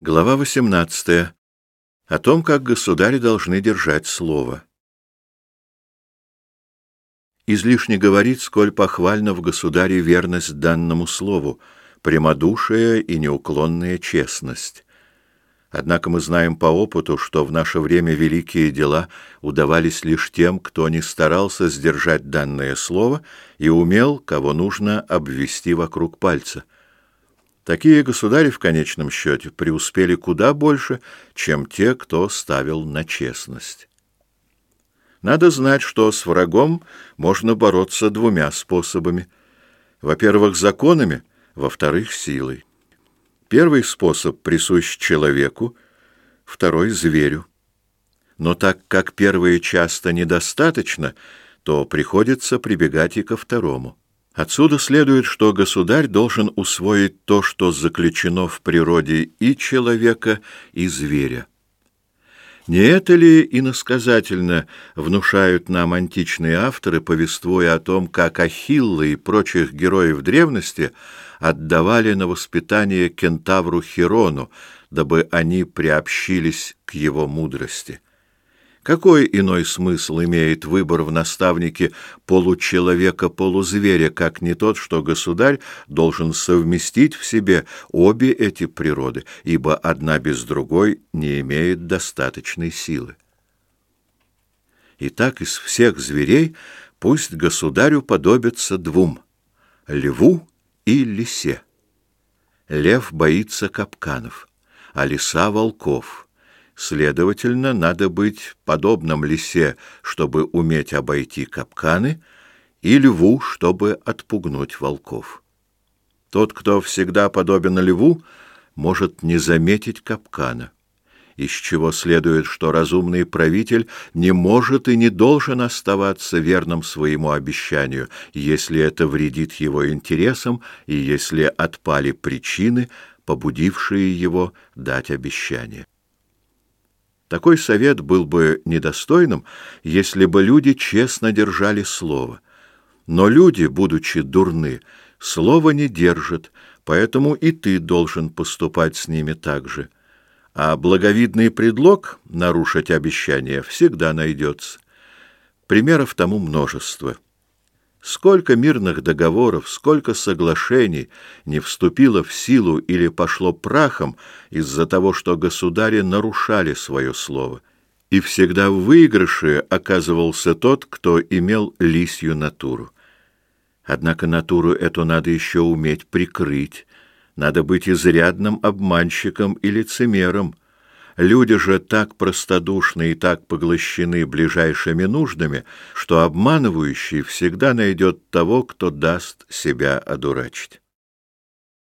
Глава 18. О том, как государи должны держать слово. Излишне говорить, сколь похвальна в государе верность данному слову, прямодушие и неуклонная честность. Однако мы знаем по опыту, что в наше время великие дела удавались лишь тем, кто не старался сдержать данное слово и умел, кого нужно, обвести вокруг пальца — Такие государи в конечном счете преуспели куда больше, чем те, кто ставил на честность. Надо знать, что с врагом можно бороться двумя способами. Во-первых, законами, во-вторых, силой. Первый способ присущ человеку, второй — зверю. Но так как первое часто недостаточно, то приходится прибегать и ко второму. Отсюда следует, что государь должен усвоить то, что заключено в природе и человека, и зверя. Не это ли иносказательно внушают нам античные авторы, повествуя о том, как Ахилла и прочих героев древности отдавали на воспитание кентавру Хирону, дабы они приобщились к его мудрости? Какой иной смысл имеет выбор в наставнике получеловека-полузверя, как не тот, что государь должен совместить в себе обе эти природы, ибо одна без другой не имеет достаточной силы? Итак, из всех зверей пусть государю подобятся двум — льву и лисе. Лев боится капканов, а лиса — волков — Следовательно, надо быть подобным лисе, чтобы уметь обойти капканы, и льву, чтобы отпугнуть волков. Тот, кто всегда подобен льву, может не заметить капкана, из чего следует, что разумный правитель не может и не должен оставаться верным своему обещанию, если это вредит его интересам и если отпали причины, побудившие его дать обещание. Такой совет был бы недостойным, если бы люди честно держали слово. Но люди, будучи дурны, слова не держат, поэтому и ты должен поступать с ними так же. А благовидный предлог нарушить обещание всегда найдется. Примеров тому множество. Сколько мирных договоров, сколько соглашений не вступило в силу или пошло прахом из-за того, что государи нарушали свое слово. И всегда в выигрыше оказывался тот, кто имел лисью натуру. Однако натуру эту надо еще уметь прикрыть, надо быть изрядным обманщиком и лицемером, Люди же так простодушны и так поглощены ближайшими нуждами, что обманывающий всегда найдет того, кто даст себя одурачить.